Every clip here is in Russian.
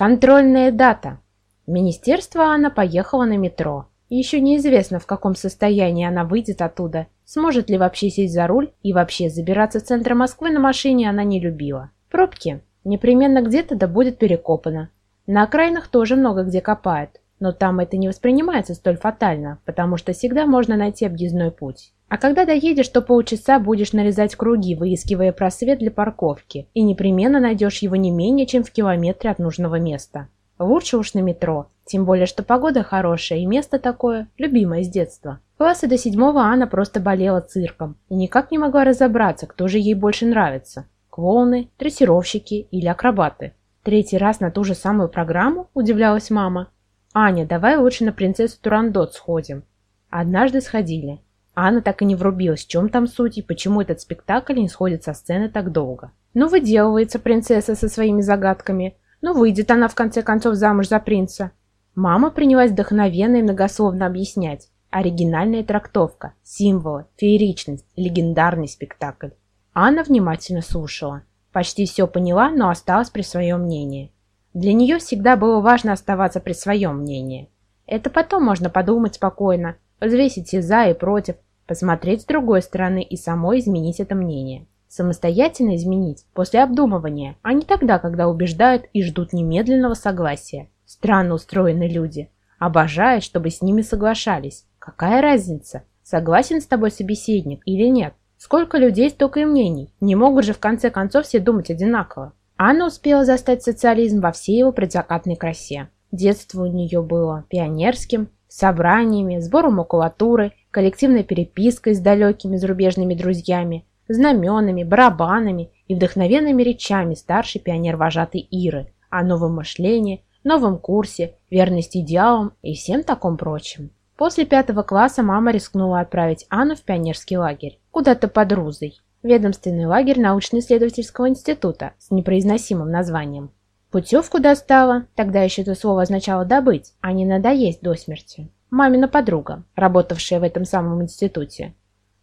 Контрольная дата. В министерство Анна поехала на метро. Еще неизвестно, в каком состоянии она выйдет оттуда, сможет ли вообще сесть за руль и вообще забираться в центр Москвы на машине она не любила. Пробки. Непременно где-то да будет перекопано. На окраинах тоже много где копают, но там это не воспринимается столь фатально, потому что всегда можно найти объездной путь. А когда доедешь, то полчаса будешь нарезать круги, выискивая просвет для парковки, и непременно найдешь его не менее, чем в километре от нужного места. Лучше уж на метро, тем более, что погода хорошая и место такое, любимое с детства. Класса до седьмого Анна просто болела цирком и никак не могла разобраться, кто же ей больше нравится – клоуны, дрессировщики или акробаты. Третий раз на ту же самую программу, удивлялась мама. «Аня, давай лучше на принцессу Турандот сходим». Однажды сходили. Анна так и не врубилась, в чем там суть и почему этот спектакль не сходит со сцены так долго. Ну, выделывается принцесса со своими загадками. Ну, выйдет она в конце концов замуж за принца. Мама принялась вдохновенно и многословно объяснять. Оригинальная трактовка, символы, фееричность, легендарный спектакль. Анна внимательно слушала. Почти все поняла, но осталась при своем мнении. Для нее всегда было важно оставаться при своем мнении. Это потом можно подумать спокойно, взвесить и за, и против, посмотреть с другой стороны и самой изменить это мнение. Самостоятельно изменить после обдумывания, а не тогда, когда убеждают и ждут немедленного согласия. Странно устроены люди. Обожают, чтобы с ними соглашались. Какая разница, согласен с тобой собеседник или нет? Сколько людей, столько и мнений. Не могут же в конце концов все думать одинаково. Анна успела застать социализм во всей его предзакатной красе. Детство у нее было пионерским, собраниями, сбором макулатуры, коллективной перепиской с далекими зарубежными друзьями, знаменами, барабанами и вдохновенными речами старшей пионер-вожатой Иры о новом мышлении, новом курсе, верности идеалам и всем таком прочем. После пятого класса мама рискнула отправить Анну в пионерский лагерь, куда-то под Рузой, ведомственный лагерь научно-исследовательского института с непроизносимым названием. Путевку достала, тогда еще это слово означало «добыть», а не «надоесть до смерти». Мамина подруга, работавшая в этом самом институте.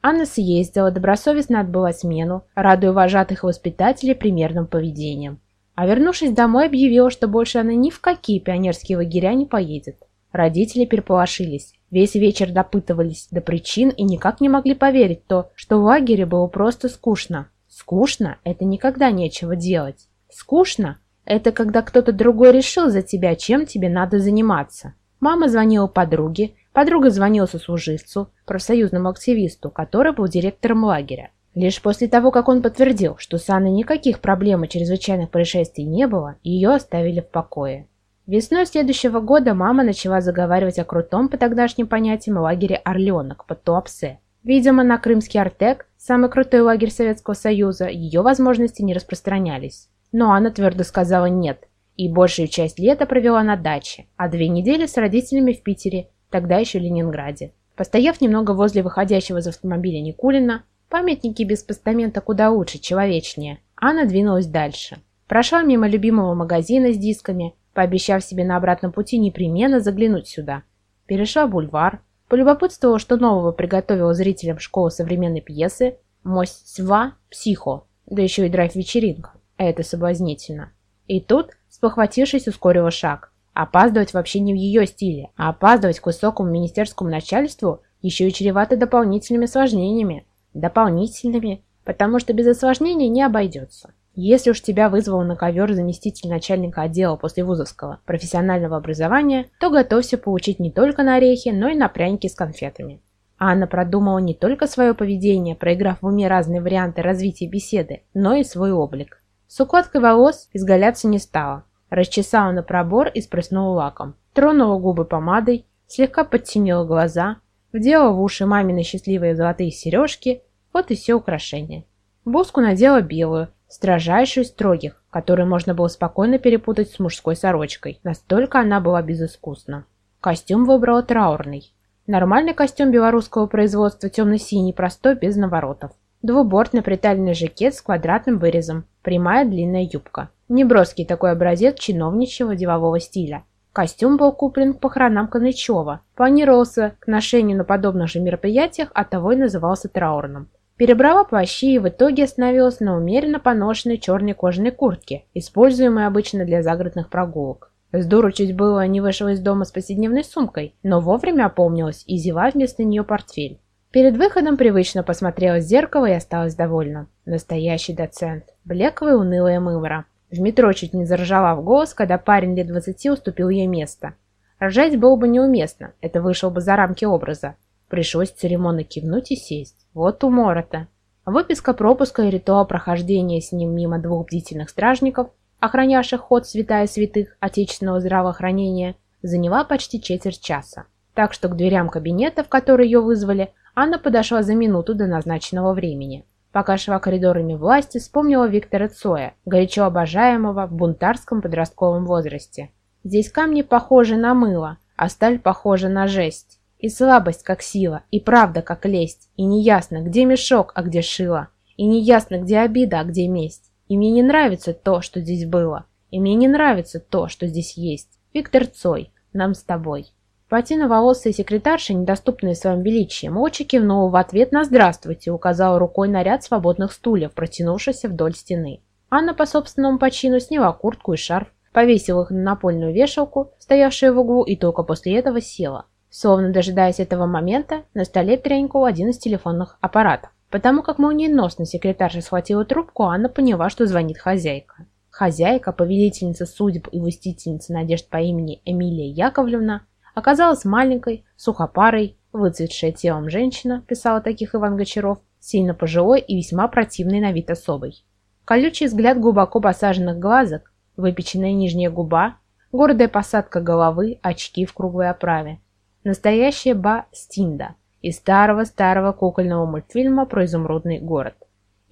Анна съездила, добросовестно отбыла смену, радуя вожатых воспитателей примерным поведением. А вернувшись домой, объявила, что больше она ни в какие пионерские лагеря не поедет. Родители переполошились. Весь вечер допытывались до причин и никак не могли поверить то, что в лагере было просто скучно. Скучно – это никогда нечего делать. Скучно – это когда кто-то другой решил за тебя, чем тебе надо заниматься. Мама звонила подруге, подруга звонила сослуживцу, профсоюзному активисту, который был директором лагеря. Лишь после того, как он подтвердил, что с Анной никаких проблем и чрезвычайных происшествий не было, ее оставили в покое. Весной следующего года мама начала заговаривать о крутом по тогдашним понятиям лагере «Орленок» под Туапсе. Видимо, на крымский Артек, самый крутой лагерь Советского Союза, ее возможности не распространялись. Но она твердо сказала «нет», и большую часть лета провела на даче, а две недели с родителями в Питере, тогда еще Ленинграде. Постояв немного возле выходящего из автомобиля Никулина, памятники без постамента куда лучше, человечнее, Анна двинулась дальше. Прошла мимо любимого магазина с дисками, пообещав себе на обратном пути непременно заглянуть сюда. Перешла бульвар, полюбопытствовала, что нового приготовила зрителям школы современной пьесы «Мостьва психо», да еще и драйв-вечеринка. Это соблазнительно. И тут, спохватившись, ускорила шаг. Опаздывать вообще не в ее стиле, а опаздывать к высокому министерскому начальству еще и чревато дополнительными осложнениями. Дополнительными, потому что без осложнений не обойдется. Если уж тебя вызвал на ковер заместитель начальника отдела после вузовского профессионального образования, то готовься получить не только на орехи, но и на пряники с конфетами. Анна продумала не только свое поведение, проиграв в уме разные варианты развития беседы, но и свой облик. С укладкой волос изгаляться не стала. Расчесала на пробор и спрыснула лаком. Тронула губы помадой, слегка подтемнила глаза, вдела в уши мамины счастливые золотые сережки, вот и все украшения. Буску надела белую, строжайшую строгих, которую можно было спокойно перепутать с мужской сорочкой. Настолько она была безыскусна. Костюм выбрала траурный. Нормальный костюм белорусского производства темно-синий, простой, без наворотов. Двубортный приталенный жакет с квадратным вырезом, прямая длинная юбка. Неброский такой образец чиновничьего делового стиля. Костюм был куплен к похоронам Канычева, планировался к ношению на подобных же мероприятиях, а того и назывался траурным. Перебрала плащи и в итоге остановилась на умеренно поношенной черной кожаной куртке, используемой обычно для загородных прогулок. С дуру чуть было не вышла из дома с повседневной сумкой, но вовремя опомнилась и взяла вместо нее портфель. Перед выходом привычно посмотрела в зеркало и осталась довольна. Настоящий доцент. Блеклая унылая мымра. В метро чуть не заржала в голос, когда парень лет двадцати уступил ей место. Ржать было бы неуместно, это вышло бы за рамки образа. Пришлось церемонно кивнуть и сесть. Вот умора-то. Выписка пропуска и ритуал прохождения с ним мимо двух бдительных стражников, охранявших ход святая святых отечественного здравоохранения, заняла почти четверть часа. Так что к дверям кабинета, в который ее вызвали, Анна подошла за минуту до назначенного времени. Пока шла коридорами власти, вспомнила Виктора Цоя, горячо обожаемого в бунтарском подростковом возрасте. Здесь камни похожи на мыло, а сталь похожа на жесть. И слабость как сила, и правда как лесть, и неясно, где мешок, а где шило, и неясно, где обида, а где месть. И мне не нравится то, что здесь было, и мне не нравится то, что здесь есть. Виктор Цой, нам с тобой. Платиноволосая секретарша, недоступная своим величием, молча кивнула в ответ на «здравствуйте» указала рукой на ряд свободных стульев, протянувшихся вдоль стены. Анна по собственному почину сняла куртку и шарф, повесила их на напольную вешалку, стоявшую в углу, и только после этого села. Словно дожидаясь этого момента, на столе тренькал один из телефонных аппаратов. Потому как молниеносно секретарша схватила трубку, Анна поняла, что звонит хозяйка. Хозяйка, повелительница судеб и властительница надежд по имени Эмилия Яковлевна, оказалась маленькой, сухопарой, выцветшая телом женщина, писала таких Иван Гочаров, сильно пожилой и весьма противной на вид особой. Колючий взгляд глубоко посаженных глазок, выпеченная нижняя губа, гордая посадка головы, очки в круглой оправе. Настоящая Ба Стинда из старого-старого кукольного мультфильма про изумрудный город.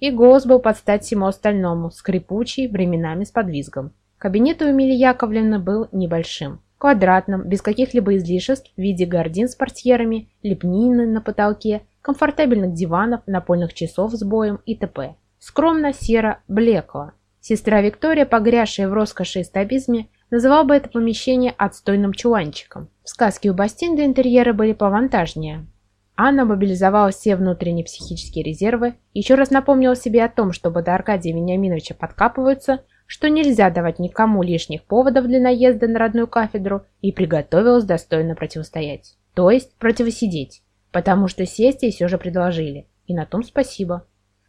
И голос был под стать всему остальному, скрипучий, временами с подвизгом. Кабинет у Эмилии Яковлевны был небольшим квадратном, без каких-либо излишеств в виде гардин с портьерами, лепнины на потолке, комфортабельных диванов, напольных часов с боем и т.п. Скромно, серо, блекло. Сестра Виктория, погрязшая в роскоши и стабизме, называла бы это помещение отстойным чуланчиком. В сказке у Бастинда интерьеры были повантажнее. Анна мобилизовала все внутренние психические резервы, еще раз напомнила себе о том, чтобы до Аркадия Вениаминовича подкапываются – что нельзя давать никому лишних поводов для наезда на родную кафедру и приготовилась достойно противостоять. То есть противосидеть, потому что сесть ей все же предложили, и на том спасибо.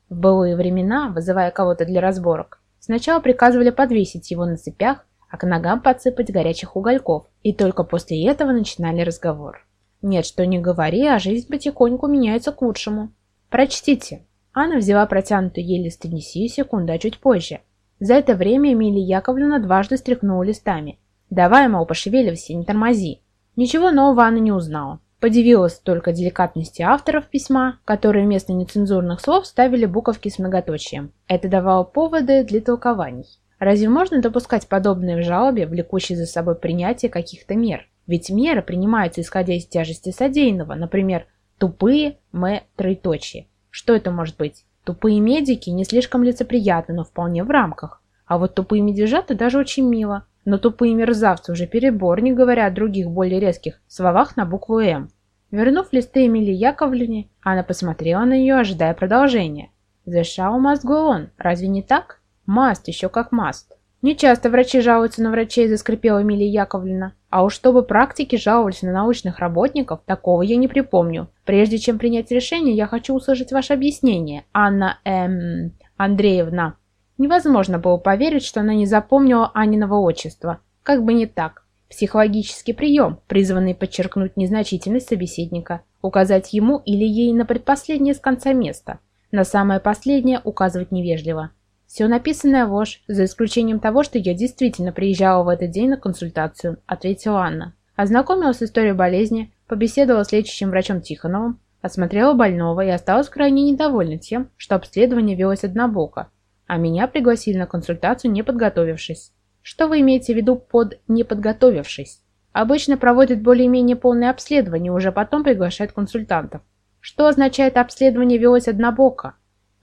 В былые времена, вызывая кого-то для разборок, сначала приказывали подвесить его на цепях, а к ногам подсыпать горячих угольков, и только после этого начинали разговор. Нет, что не говори, а жизнь потихоньку меняется к лучшему. Прочтите. Анна взяла протянутую ей лист секунда чуть позже, за это время Эмилия Яковлевна дважды стряхнула листами. «Давай, мол, пошевеливайся, не тормози». Ничего нового она не узнала. Подивилась только деликатности авторов письма, которые вместо нецензурных слов ставили буковки с многоточием. Это давало поводы для толкований. Разве можно допускать подобное в жалобе, влекущей за собой принятие каких-то мер? Ведь меры принимаются исходя из тяжести содеянного, например, тупые, мы, троеточие. Что это может быть? Тупые медики не слишком лицеприятны, но вполне в рамках. А вот тупые медвежата даже очень мило. Но тупые мерзавцы уже перебор, не говоря о других более резких словах на букву «М». Вернув листы Эмилии Яковлевне, она посмотрела на нее, ожидая продолжения. «The show must go on. Разве не так?» «Маст, еще как маст». Не часто врачи жалуются на врачей, заскрипела Эмилия Яковлевна. А уж чтобы практики жаловались на научных работников, такого я не припомню. Прежде чем принять решение, я хочу услышать ваше объяснение, Анна эм... Андреевна. Невозможно было поверить, что она не запомнила Аниного отчества. Как бы не так. Психологический прием, призванный подчеркнуть незначительность собеседника, указать ему или ей на предпоследнее с конца места. На самое последнее указывать невежливо. «Все написанное ложь, за исключением того, что я действительно приезжала в этот день на консультацию», — ответила Анна. Ознакомилась с историей болезни, побеседовала с лечащим врачом Тихоновым, осмотрела больного и осталась крайне недовольна тем, что обследование велось однобоко, а меня пригласили на консультацию, не подготовившись. Что вы имеете в виду под «не подготовившись»? Обычно проводят более-менее полное обследование, уже потом приглашают консультантов. Что означает обследование велось однобоко?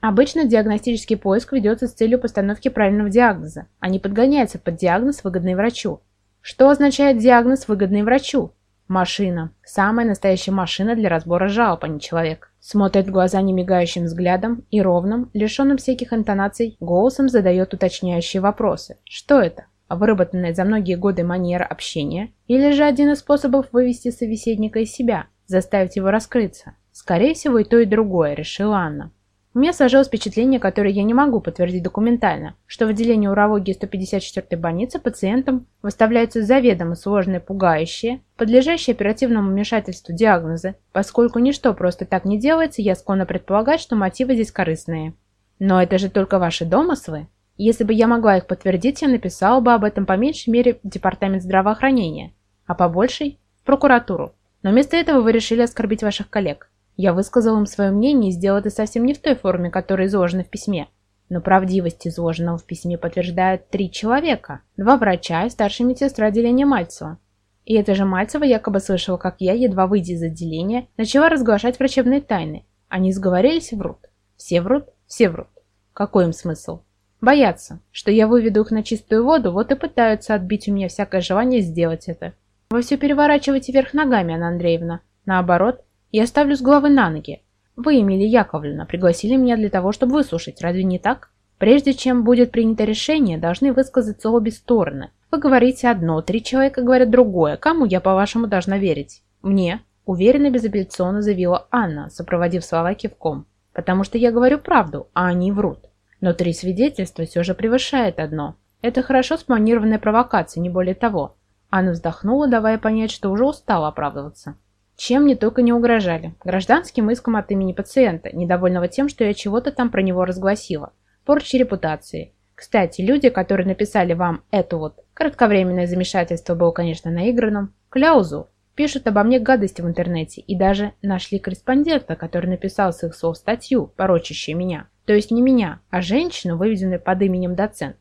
Обычно диагностический поиск ведется с целью постановки правильного диагноза, а не подгоняется под диагноз, выгодный врачу. Что означает диагноз, выгодный врачу? Машина. Самая настоящая машина для разбора жалоб, а не человек. Смотрит в глаза немигающим взглядом и ровным, лишенным всяких интонаций, голосом задает уточняющие вопросы. Что это? Выработанная за многие годы манера общения? Или же один из способов вывести собеседника из себя, заставить его раскрыться? Скорее всего и то, и другое, решила Анна. У меня сложилось впечатление, которое я не могу подтвердить документально, что в отделении урологии 154-й больницы пациентам выставляются заведомо сложные, пугающие, подлежащие оперативному вмешательству диагнозы, поскольку ничто просто так не делается, я склонна предполагать, что мотивы здесь корыстные. Но это же только ваши домыслы. Если бы я могла их подтвердить, я написала бы об этом по меньшей мере в Департамент здравоохранения, а по большей – прокуратуру. Но вместо этого вы решили оскорбить ваших коллег. Я высказал им свое мнение и сделал это совсем не в той форме, которая изложена в письме. Но правдивость изложенного в письме подтверждают три человека. Два врача и старшая медсестра отделения Мальцева. И эта же Мальцева якобы слышала, как я, едва выйдя из отделения, начала разглашать врачебные тайны. Они сговорились врут. Все врут, все врут. Какой им смысл? Боятся, что я выведу их на чистую воду, вот и пытаются отбить у меня всякое желание сделать это. Вы все переворачиваете вверх ногами, Анна Андреевна. Наоборот, я ставлю с головы на ноги. Вы, Эмилия Яковлевна, пригласили меня для того, чтобы выслушать, разве не так? Прежде чем будет принято решение, должны высказаться обе стороны. Вы говорите одно, три человека говорят другое. Кому я, по-вашему, должна верить? Мне, уверенно безапелляционно заявила Анна, сопроводив слова кивком. Потому что я говорю правду, а они врут. Но три свидетельства все же превышает одно. Это хорошо спланированная провокация, не более того. Анна вздохнула, давая понять, что уже устала оправдываться. Чем мне только не угрожали. Гражданским иском от имени пациента, недовольного тем, что я чего-то там про него разгласила. Порча репутации. Кстати, люди, которые написали вам эту вот кратковременное замешательство было, конечно, наигранным, кляузу, пишут обо мне гадости в интернете и даже нашли корреспондента, который написал с их слов статью, порочащую меня. То есть не меня, а женщину, выведенную под именем доцент.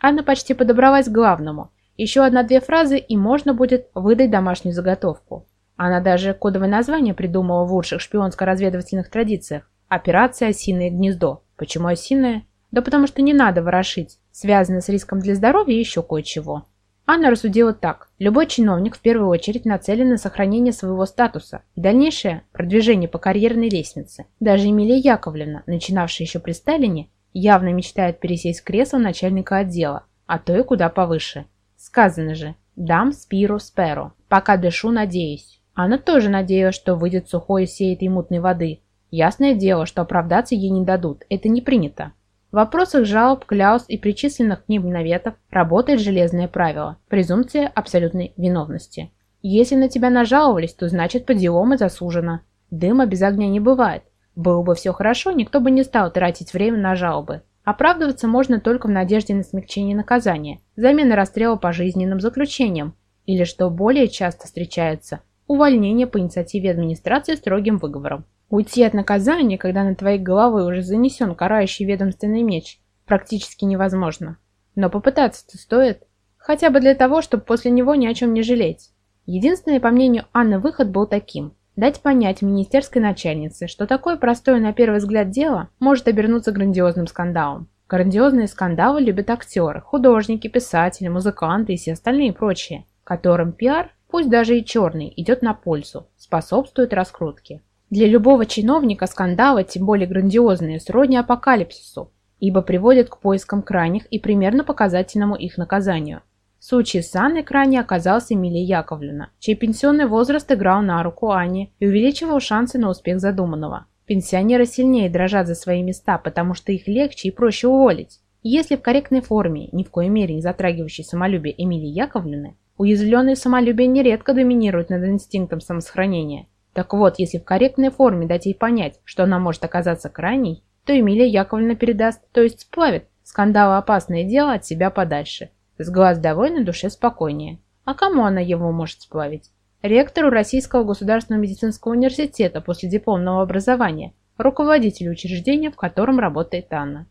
Анна почти подобралась к главному. Еще одна-две фразы, и можно будет выдать домашнюю заготовку. Она даже кодовое название придумала в лучших шпионско-разведывательных традициях. Операция «Осиное гнездо». Почему осиное? Да потому что не надо ворошить. Связано с риском для здоровья и еще кое-чего. Анна рассудила так. Любой чиновник в первую очередь нацелен на сохранение своего статуса и дальнейшее продвижение по карьерной лестнице. Даже Эмилия Яковлевна, начинавшая еще при Сталине, явно мечтает пересесть кресло начальника отдела, а то и куда повыше. Сказано же «дам спиру сперо», пока дышу, надеюсь. Она тоже надеялась, что выйдет сухой из всей этой мутной воды. Ясное дело, что оправдаться ей не дадут, это не принято. В вопросах жалоб, кляус и причисленных к ним наветов работает железное правило – презумпция абсолютной виновности. Если на тебя нажаловались, то значит по делам и заслужено. Дыма без огня не бывает. Было бы все хорошо, никто бы не стал тратить время на жалобы. Оправдываться можно только в надежде на смягчение наказания, замена расстрела пожизненным заключением, или, что более часто встречается, увольнение по инициативе администрации строгим выговором. Уйти от наказания, когда на твоей головой уже занесен карающий ведомственный меч, практически невозможно. Но попытаться-то стоит. Хотя бы для того, чтобы после него ни о чем не жалеть. Единственный, по мнению Анны, выход был таким. Дать понять министерской начальнице, что такое простое на первый взгляд дело может обернуться грандиозным скандалом. Грандиозные скандалы любят актеры, художники, писатели, музыканты и все остальные прочие, которым пиар пусть даже и черный, идет на пользу, способствует раскрутке. Для любого чиновника скандалы, тем более грандиозные, сродни апокалипсису, ибо приводят к поискам крайних и примерно показательному их наказанию. В случае с Анной крайне оказался Эмилия Яковлевна, чей пенсионный возраст играл на руку Ане и увеличивал шансы на успех задуманного. Пенсионеры сильнее дрожат за свои места, потому что их легче и проще уволить. Если в корректной форме, ни в коей мере не затрагивающей самолюбие Эмилии Яковлевны, Уязвленное самолюбие нередко доминирует над инстинктом самосохранения. Так вот, если в корректной форме дать ей понять, что она может оказаться крайней, то Эмилия Яковлевна передаст, то есть сплавит, скандалы опасное дело от себя подальше. С глаз довой на душе спокойнее. А кому она его может сплавить? Ректору Российского государственного медицинского университета после дипломного образования, руководителю учреждения, в котором работает Анна.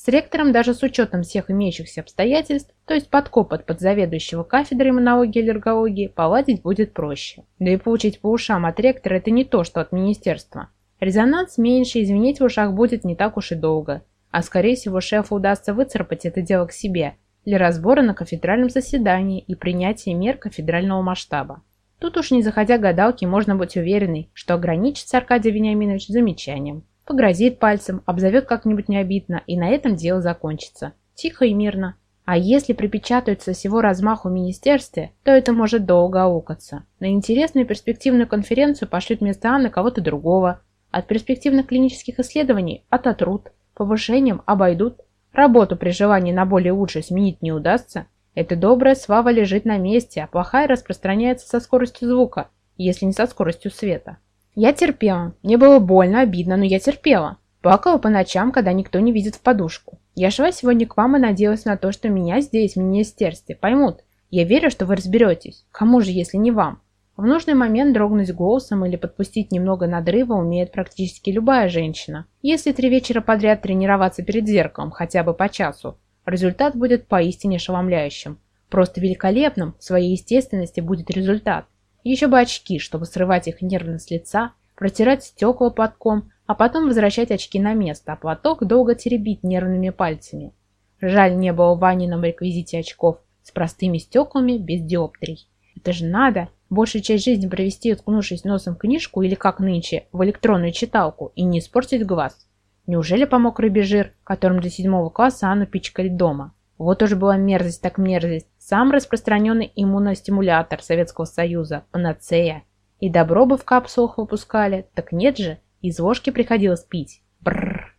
С ректором даже с учетом всех имеющихся обстоятельств, то есть подкопот под заведующего кафедрой иммунологии и аллергологии, поладить будет проще. Да и получить по ушам от ректора это не то, что от министерства. Резонанс меньше, извинить в ушах будет не так уж и долго. А скорее всего шефу удастся выцарапать это дело к себе для разбора на кафедральном заседании и принятия мер кафедрального масштаба. Тут уж не заходя гадалки, можно быть уверенной, что ограничится Аркадий Вениаминович замечанием. Погрозит пальцем, обзовет как-нибудь необидно, и на этом дело закончится. Тихо и мирно. А если припечатаются всего размаху министерстве, то это может долго аукаться. На интересную перспективную конференцию пошлют вместо Анны кого-то другого. От перспективных клинических исследований ототрут. Повышением обойдут. Работу при желании на более лучше сменить не удастся. Эта добрая свава лежит на месте, а плохая распространяется со скоростью звука, если не со скоростью света. Я терпела. Мне было больно, обидно, но я терпела. Плакала по ночам, когда никто не видит в подушку. Я шла сегодня к вам и надеялась на то, что меня здесь, в министерстве, поймут. Я верю, что вы разберетесь. Кому же, если не вам? В нужный момент дрогнуть голосом или подпустить немного надрыва умеет практически любая женщина. Если три вечера подряд тренироваться перед зеркалом, хотя бы по часу, результат будет поистине ошеломляющим. Просто великолепным в своей естественности будет результат. Еще бы очки, чтобы срывать их нервно с лица, протирать стекла платком, а потом возвращать очки на место, а платок долго теребить нервными пальцами. Жаль, не было в Ванином реквизите очков с простыми стеклами без диоптрий. Это же надо большую часть жизни провести, уткнувшись носом в книжку или, как нынче, в электронную читалку и не испортить глаз. Неужели помог рыбий жир, которым до седьмого класса Анну пичкали дома? Вот уж была мерзость так мерзость. Сам распространенный иммуностимулятор Советского Союза, панацея. И добро бы в капсулах выпускали, так нет же, из ложки приходилось пить. Бррр.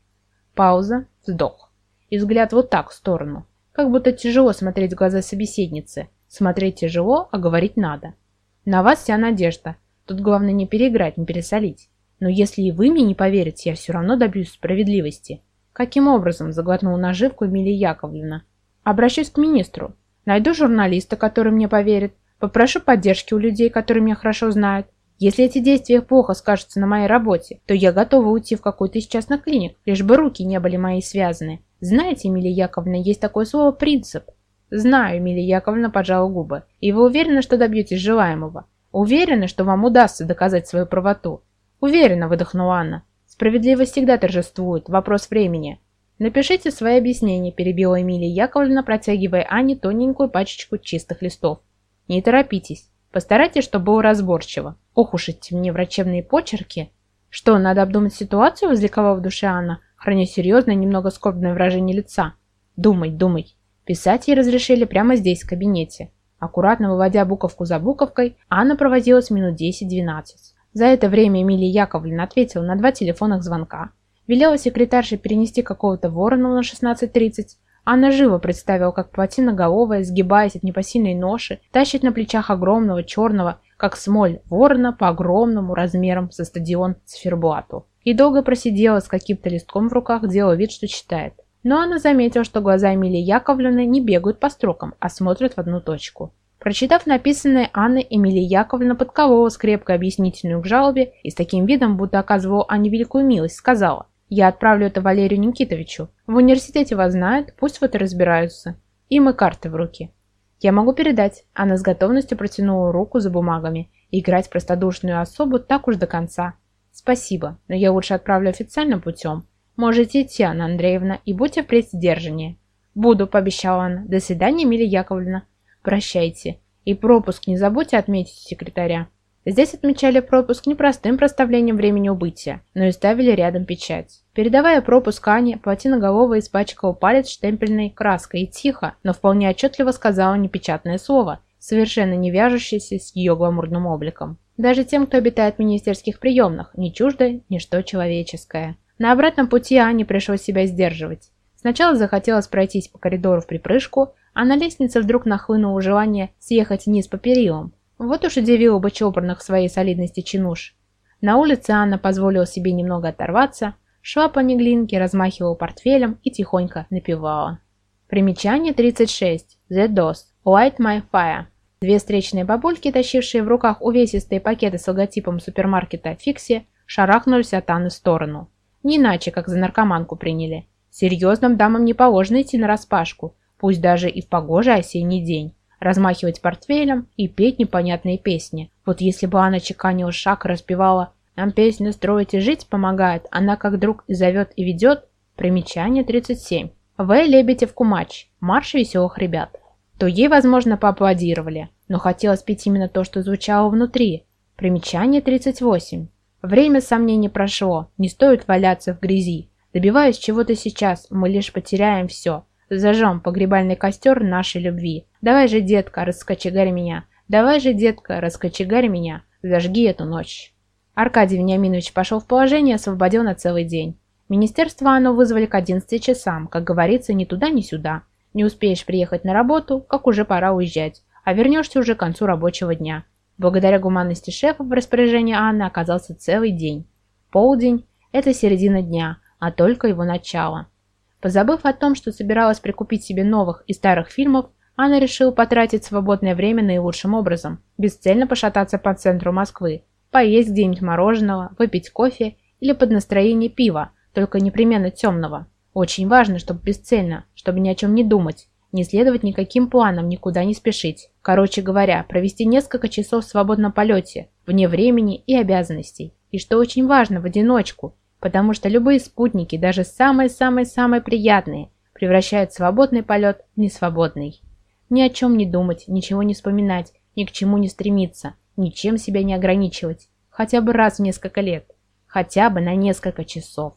Пауза, вздох. И взгляд вот так в сторону. Как будто тяжело смотреть в глаза собеседницы. Смотреть тяжело, а говорить надо. На вас вся надежда. Тут главное не переиграть, не пересолить. Но если и вы мне не поверите, я все равно добьюсь справедливости. Каким образом заглотнула наживку Эмилия Яковлевна? Обращусь к министру. Найду журналиста, который мне поверит. Попрошу поддержки у людей, которые меня хорошо знают. Если эти действия плохо скажутся на моей работе, то я готова уйти в какой-то из частных клиник, лишь бы руки не были мои связаны. Знаете, Эмилия Яковлевна, есть такое слово «принцип». Знаю, Эмилия Яковлевна поджала губы. И вы уверены, что добьетесь желаемого? Уверены, что вам удастся доказать свою правоту? Уверена, выдохнула Анна. Справедливость всегда торжествует. Вопрос времени. Напишите свои объяснения, перебила Эмилия Яковлевна, протягивая Анне тоненькую пачечку чистых листов. Не торопитесь. Постарайтесь, чтобы было разборчиво. Ох уж эти мне врачебные почерки. Что, надо обдумать ситуацию, возликовала в душе Анна, храня серьезное, немного скорбное выражение лица. Думай, думай. Писать ей разрешили прямо здесь, в кабинете. Аккуратно выводя буковку за буковкой, Анна проводилась минут 10-12. За это время Эмилия Яковлевна ответила на два телефонных звонка, велела секретарше перенести какого-то ворона на 16.30. Анна живо представила, как плотиноголовая, сгибаясь от непосильной ноши, тащит на плечах огромного черного, как смоль, ворона по огромному размерам со стадион Циферблату. И долго просидела с каким-то листком в руках, делая вид, что читает. Но она заметила, что глаза Эмилии Яковлевны не бегают по строкам, а смотрят в одну точку. Прочитав написанное, Анна Эмилия Яковлевна подколола скрепкой объяснительную к жалобе и с таким видом, будто оказывала Анне великую милость, сказала «Я отправлю это Валерию Никитовичу. В университете вас знают, пусть вот и разбираются. И карты в руки». «Я могу передать». Она с готовностью протянула руку за бумагами. Играть простодушную особу так уж до конца. «Спасибо, но я лучше отправлю официальным путем. Можете идти, Анна Андреевна, и будьте впредь сдержаннее. Буду, пообещала она. До свидания, Эмилия Яковлевна. Прощайте. И пропуск не забудьте отметить секретаря. Здесь отмечали пропуск не простым проставлением времени убытия, но и ставили рядом печать. Передавая пропуск Ане, платиноголовая испачкала палец штемпельной краской и тихо, но вполне отчетливо сказала непечатное слово, совершенно не вяжущееся с ее гламурным обликом. Даже тем, кто обитает в министерских приемных, не чуждо ничто человеческое. На обратном пути Ане пришлось себя сдерживать. Сначала захотелось пройтись по коридору в припрыжку, а на лестнице вдруг нахлынуло желание съехать вниз по перилам. Вот уж удивило бы чопорных своей солидности чинуш. На улице Анна позволила себе немного оторваться, шла по Неглинке, размахивала портфелем и тихонько напевала. Примечание 36. The DOS. Light My Fire. Две встречные бабульки, тащившие в руках увесистые пакеты с логотипом супермаркета Фикси, шарахнулись от Анны в сторону. Не иначе, как за наркоманку приняли. Серьезным дамам не положено идти на распашку, пусть даже и в погожий осенний день, размахивать портфелем и петь непонятные песни. Вот если бы она чеканила шаг и распевала «Нам песню строить и жить помогает, она как друг и зовет и ведет» Примечание 37. В. Лебедев Кумач. Марш веселых ребят. то ей, возможно, поаплодировали, но хотелось петь именно то, что звучало внутри. Примечание 38. Время сомнений прошло, не стоит валяться в грязи. Добиваясь чего-то сейчас, мы лишь потеряем все. Зажжем погребальный костер нашей любви. Давай же, детка, раскочегарь меня. Давай же, детка, раскочегарь меня. Зажги эту ночь. Аркадий Вениаминович пошел в положение, освободил на целый день. Министерство оно вызвали к 11 часам, как говорится, ни туда, ни сюда. Не успеешь приехать на работу, как уже пора уезжать, а вернешься уже к концу рабочего дня. Благодаря гуманности шефа в распоряжении Анны оказался целый день. Полдень – это середина дня, а только его начало. Позабыв о том, что собиралась прикупить себе новых и старых фильмов, Анна решила потратить свободное время наилучшим образом, бесцельно пошататься по центру Москвы, поесть где-нибудь мороженого, выпить кофе или под настроение пива, только непременно темного. Очень важно, чтобы бесцельно, чтобы ни о чем не думать, не следовать никаким планам, никуда не спешить. Короче говоря, провести несколько часов в свободном полете, вне времени и обязанностей. И что очень важно, в одиночку, потому что любые спутники, даже самые-самые-самые приятные, превращают свободный полет в несвободный. Ни о чем не думать, ничего не вспоминать, ни к чему не стремиться, ничем себя не ограничивать, хотя бы раз в несколько лет, хотя бы на несколько часов.